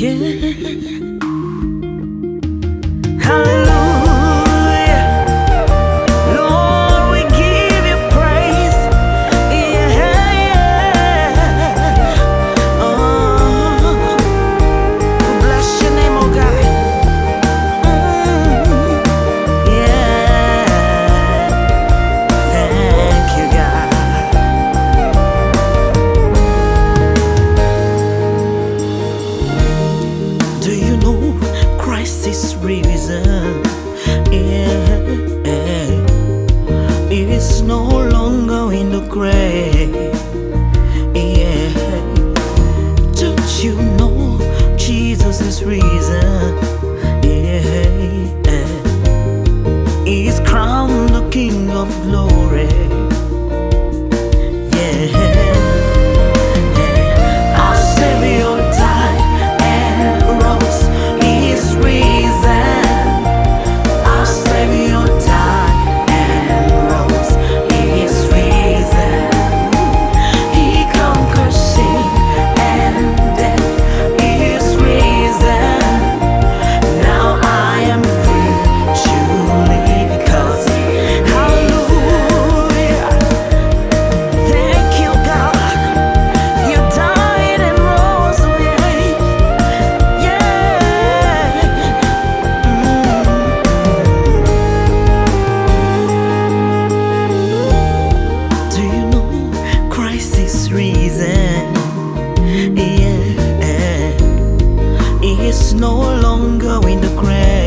Yeah. In the grave.